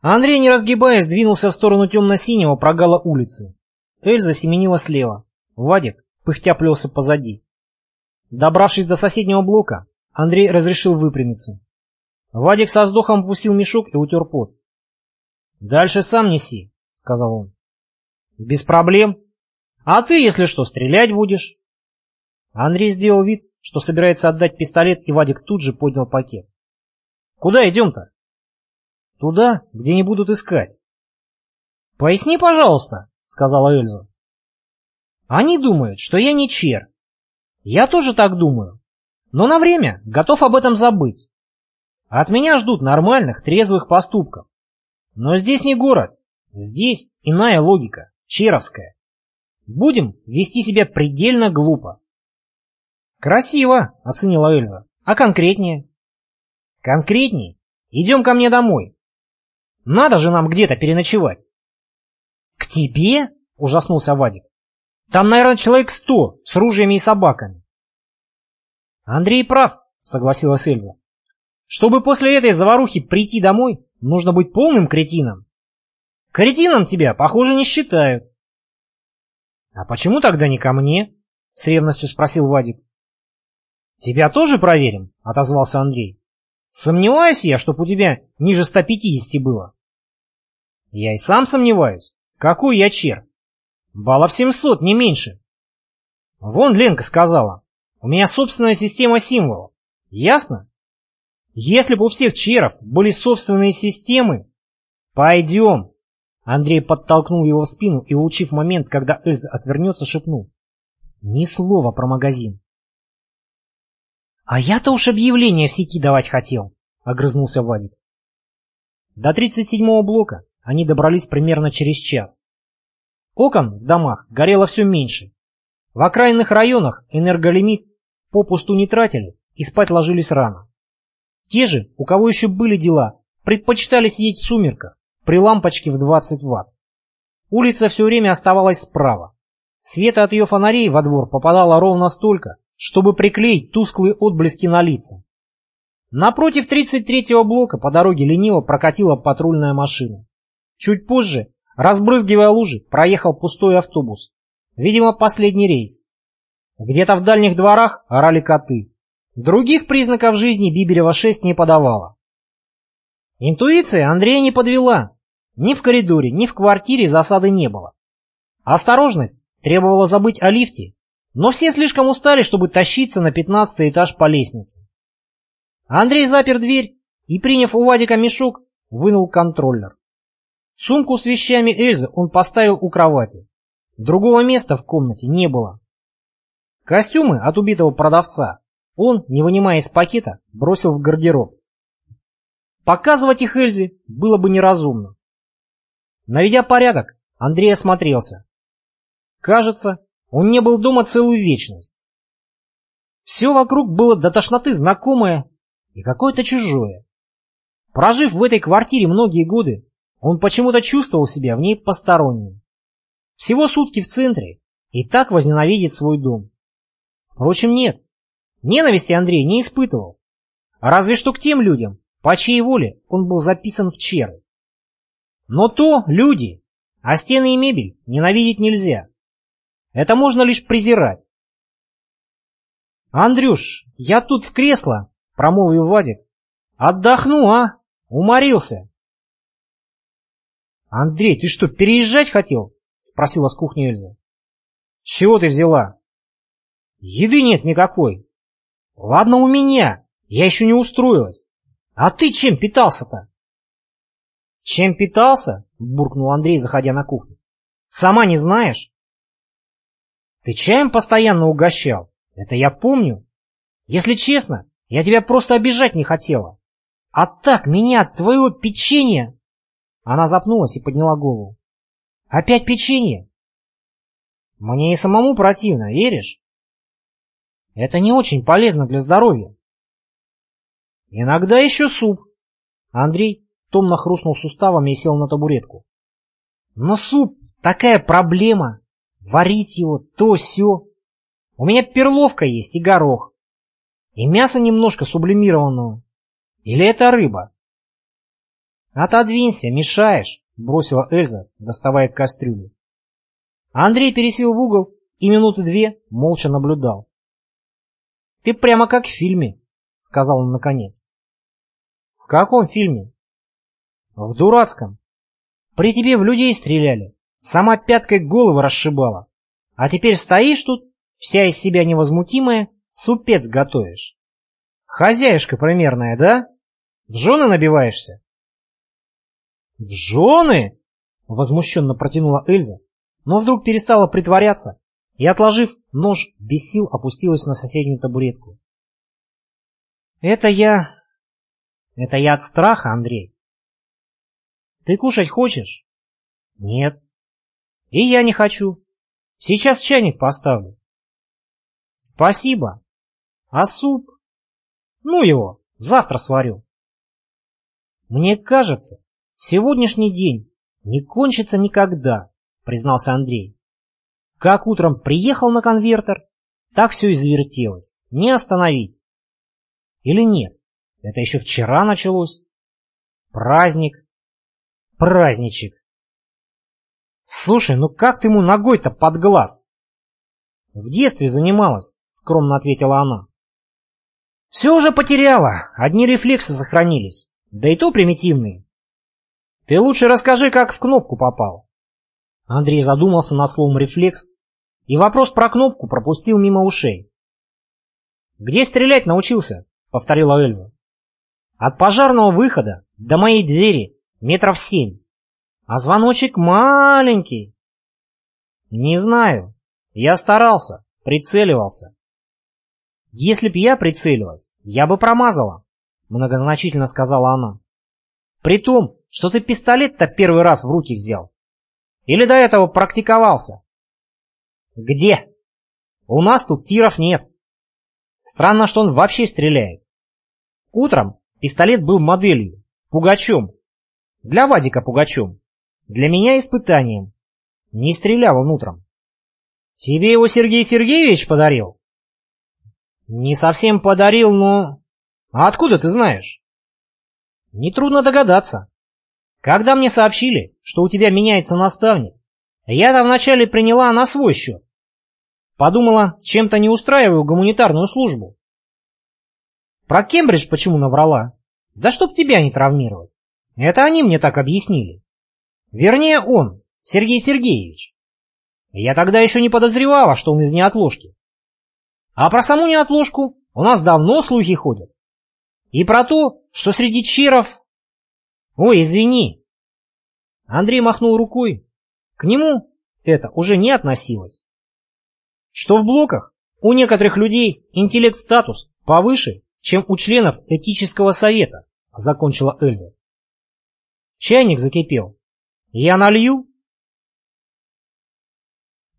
Андрей, не разгибаясь, двинулся в сторону темно-синего прогала улицы. Эльза семенила слева. Вадик, пыхтя, плелся позади. Добравшись до соседнего блока, Андрей разрешил выпрямиться. Вадик со вздохом опустил мешок и утер пот. «Дальше сам неси», — сказал он. «Без проблем. А ты, если что, стрелять будешь?» Андрей сделал вид, что собирается отдать пистолет, и Вадик тут же поднял пакет. «Куда идем-то?» «Туда, где не будут искать». «Поясни, пожалуйста», — сказала Эльза. «Они думают, что я не чер. Я тоже так думаю, но на время готов об этом забыть. От меня ждут нормальных, трезвых поступков. Но здесь не город, здесь иная логика, черовская. Будем вести себя предельно глупо. Красиво, оценила Эльза. А конкретнее? Конкретнее? Идем ко мне домой. Надо же нам где-то переночевать. К тебе? Ужаснулся Вадик. Там, наверное, человек сто с ружьями и собаками. Андрей прав, согласилась Эльза. Чтобы после этой заварухи прийти домой, нужно быть полным кретином. Кретином тебя, похоже, не считают. А почему тогда не ко мне? С ревностью спросил Вадик. Тебя тоже проверим, отозвался Андрей. Сомневаюсь я, чтоб у тебя ниже 150 было. Я и сам сомневаюсь. Какой я чер? Баллов 700, не меньше. Вон Ленка сказала. У меня собственная система символов. Ясно? Если бы у всех черов были собственные системы... Пойдем. Андрей подтолкнул его в спину и, улучив момент, когда Эльза отвернется, шепнул. Ни слова про магазин. А я-то уж объявление в сети давать хотел, огрызнулся Вадик. До 37-го блока они добрались примерно через час. Окон в домах горело все меньше. В окраинных районах энерголимит попусту не тратили и спать ложились рано. Те же, у кого еще были дела, предпочитали сидеть в сумерках, при лампочке в 20 ватт. Улица все время оставалась справа. Света от ее фонарей во двор попадало ровно столько, чтобы приклеить тусклые отблески на лица. Напротив 33-го блока по дороге лениво прокатила патрульная машина. Чуть позже, разбрызгивая лужи, проехал пустой автобус. Видимо, последний рейс. Где-то в дальних дворах орали коты. Других признаков жизни Биберева-6 не подавала. Интуиция Андрея не подвела. Ни в коридоре, ни в квартире засады не было. Осторожность требовала забыть о лифте, но все слишком устали, чтобы тащиться на пятнадцатый этаж по лестнице. Андрей запер дверь и, приняв у Вадика мешок, вынул контроллер. Сумку с вещами Эльзы он поставил у кровати. Другого места в комнате не было. Костюмы от убитого продавца он, не вынимая из пакета, бросил в гардероб. Показывать их Эльзе было бы неразумно. Наведя порядок, Андрей осмотрелся. Кажется, он не был дома целую вечность. Все вокруг было до тошноты знакомое и какое-то чужое. Прожив в этой квартире многие годы, он почему-то чувствовал себя в ней посторонним. Всего сутки в центре и так возненавидит свой дом. Впрочем, нет. Ненависти Андрей не испытывал. Разве что к тем людям, по чьей воле он был записан в черы. Но то люди, а стены и мебель ненавидеть нельзя. Это можно лишь презирать. «Андрюш, я тут в кресло», — промолвил Вадик. «Отдохну, а? Уморился». «Андрей, ты что, переезжать хотел?» — спросила с кухни Эльза. «С чего ты взяла?» «Еды нет никакой. Ладно у меня, я еще не устроилась. А ты чем питался-то? Чем питался? Буркнул Андрей, заходя на кухню. Сама не знаешь? Ты чаем постоянно угощал. Это я помню. Если честно, я тебя просто обижать не хотела. А так меня от твоего печенья... Она запнулась и подняла голову. Опять печенье? Мне и самому противно, веришь? Это не очень полезно для здоровья. Иногда еще суп. Андрей томно хрустнул суставами и сел на табуретку. Но суп такая проблема. Варить его, то все. У меня перловка есть и горох. И мясо немножко сублимированного. Или это рыба? «Отодвинься, мешаешь!» — бросила Эльза, доставая кастрюлю. Андрей пересел в угол и минуты две молча наблюдал. «Ты прямо как в фильме», — сказал он наконец. «В каком фильме?» «В дурацком. При тебе в людей стреляли, сама пяткой головы расшибала. А теперь стоишь тут, вся из себя невозмутимая, супец готовишь. Хозяюшка примерная, да? В жены набиваешься?» «В жены?» — возмущенно протянула Эльза, но вдруг перестала притворяться и, отложив нож, без сил опустилась на соседнюю табуретку. «Это я... это я от страха, Андрей. Ты кушать хочешь?» «Нет». «И я не хочу. Сейчас чайник поставлю». «Спасибо. А суп?» «Ну его, завтра сварю». «Мне кажется, сегодняшний день не кончится никогда», признался Андрей. Как утром приехал на конвертер, так все и завертелось. Не остановить. Или нет? Это еще вчера началось. Праздник. Праздничек. Слушай, ну как ты ему ногой-то под глаз? В детстве занималась, скромно ответила она. Все уже потеряла, одни рефлексы сохранились, да и то примитивные. Ты лучше расскажи, как в кнопку попал. Андрей задумался на словом «рефлекс» и вопрос про кнопку пропустил мимо ушей. «Где стрелять научился?» — повторила Эльза. «От пожарного выхода до моей двери метров семь, а звоночек маленький». «Не знаю. Я старался, прицеливался». «Если б я прицелилась, я бы промазала», — многозначительно сказала она. «При том, что ты пистолет-то первый раз в руки взял. Или до этого практиковался? Где? У нас тут тиров нет. Странно, что он вообще стреляет. Утром пистолет был моделью, пугачом. Для Вадика пугачом. Для меня испытанием. Не стрелял он утром. Тебе его Сергей Сергеевич подарил? Не совсем подарил, но... А откуда ты знаешь? Нетрудно догадаться. Когда мне сообщили, что у тебя меняется наставник, я-то вначале приняла на свой счет. Подумала, чем-то не устраиваю гуманитарную службу. Про Кембридж почему наврала? Да чтоб тебя не травмировать. Это они мне так объяснили. Вернее, он, Сергей Сергеевич. Я тогда еще не подозревала, что он из неотложки. А про саму неотложку у нас давно слухи ходят. И про то, что среди черов «Ой, извини!» Андрей махнул рукой. К нему это уже не относилось. Что в блоках у некоторых людей интеллект-статус повыше, чем у членов этического совета, закончила Эльза. Чайник закипел. Я налью?